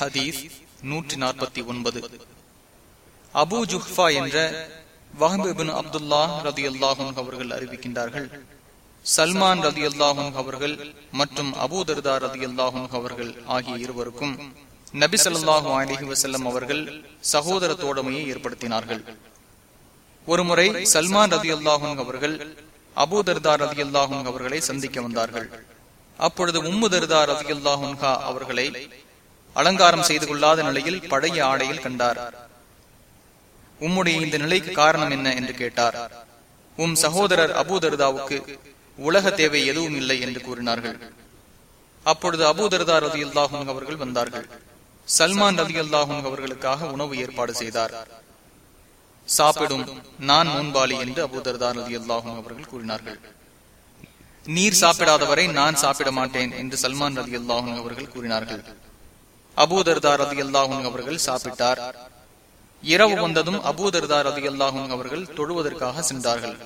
ஹதீஸ் நூற்றி நாற்பத்தி ஒன்பது. அபு ஜுஹ்பா என்ற வஹபிபின் அப்துல்லா ரதி அல்லாஹும் அவர்கள் அறிவிக்கின்றார்கள். சல்மான் ரதி அல்லாஹும் அவர்கள் மற்றும் அபூதர்தா ரதி அல்லாஹும் அவர்கள் ஆகிய இருவருக்கும் நபி சொல்லாஹு அலிஹி வசல்லம் அவர்கள் சகோதர தோழமையை ஏற்படுத்தினார்கள் ஒருமுறை சல்மான் ரதி அல்லாஹும் அவர்கள் அபூதர்தா ரதி அல்லாஹும் அவர்களை சந்திக்க வந்தார்கள். அப்பொழுது உம்முதர்தா ரதி அல்லாஹுன்ஹா அவர்களை அலங்காரம் செய்து கொள்ளாத நிலையில் பழைய ஆடையில் கண்டார். உம்முடைய இந்த நிலைக்கு காரணம் என்ன என்று கேட்டார். உம் சகோதரர் அபூதர்தாவுக்கு உலக தேவை எதுவும் இல்லை என்று கூறினார்கள். அப்பொழுது அபூதர்தா ரதி அல்லாஹும் அவர்கள் வந்தார்கள். சல்மான் ரதி அல்லாஹும் அவர்களுக்காக உணவு ஏற்பாடு செய்தார். சாப்பிடும் நான் முன்பாலி என்று அபூதர்தா ரதி அல்லாஹும் அவர்கள் கூறினார்கள். நீர் சாப்பிடாதவரை நான் சாப்பிட மாட்டேன் என்று சல்மான் ரதி அல்லாஹும் அவர்கள் கூறினார்கள். அபூதர்தார் ரதி அல்லாஹும் அவர்கள் சாப்பிட்டார். இரவு வந்ததும் அபூதர்தார் ரதி அல்லாஹும் அவர்கள் தொழுவதற்காக சென்றார்கள்.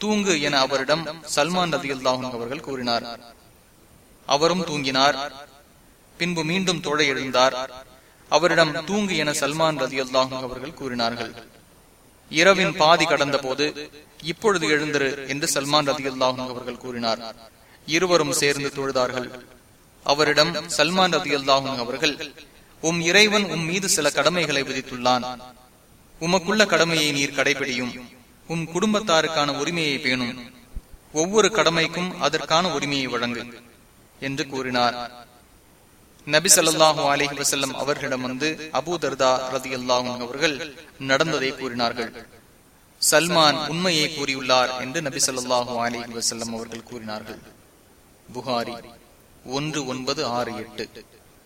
தூங்கு என அவரிடம் சல்மான் ரதி அல்லாஹும் அவர்கள் கூறினார். அவரும் தூங்கினார். பின்பு மீண்டும் தொழ எழுந்தார். அவரிடம் தூங்கு என சல்மான் ரதி அல்லாஹும் அவர்கள் கூறினார்கள். இரவின் பாதி கடந்த போது இப்பொழுது எழுந்திரு என்று சல்மான் ரதி அல்லாஹும் அவர்கள் கூறினார். இருவரும் சேர்ந்து தொழுதார்கள். அவரிடம் சல்மான் ரதி அல்லாஹும் அவர்கள் உம் இறைவன் உம் மீது சில கடமைகளை விதித்துள்ளான். உமக்குள்ள கடமையை நீர் கடைபிடியும். உம் குடும்பத்தாருக்கான உரிமையை பேணும். ஒவ்வொரு கடமைக்கும் அதற்கான உரிமையை வழங்கு என்று கூறினார். நபி சல்லாஹு அலஹி வசல்லம் அவர்களிடம் வந்து அபூதர்தா ரதி அல்லாஹும் அவர்கள் நடந்ததை கூறினார்கள். சல்மான் உண்மையை கூறியுள்ளார் என்று நபி சொல்லாஹு அலஹி வசல்லம் அவர்கள் கூறினார்கள். புகாரி. ஒன்று ஒன்பது ஆறு எட்டு.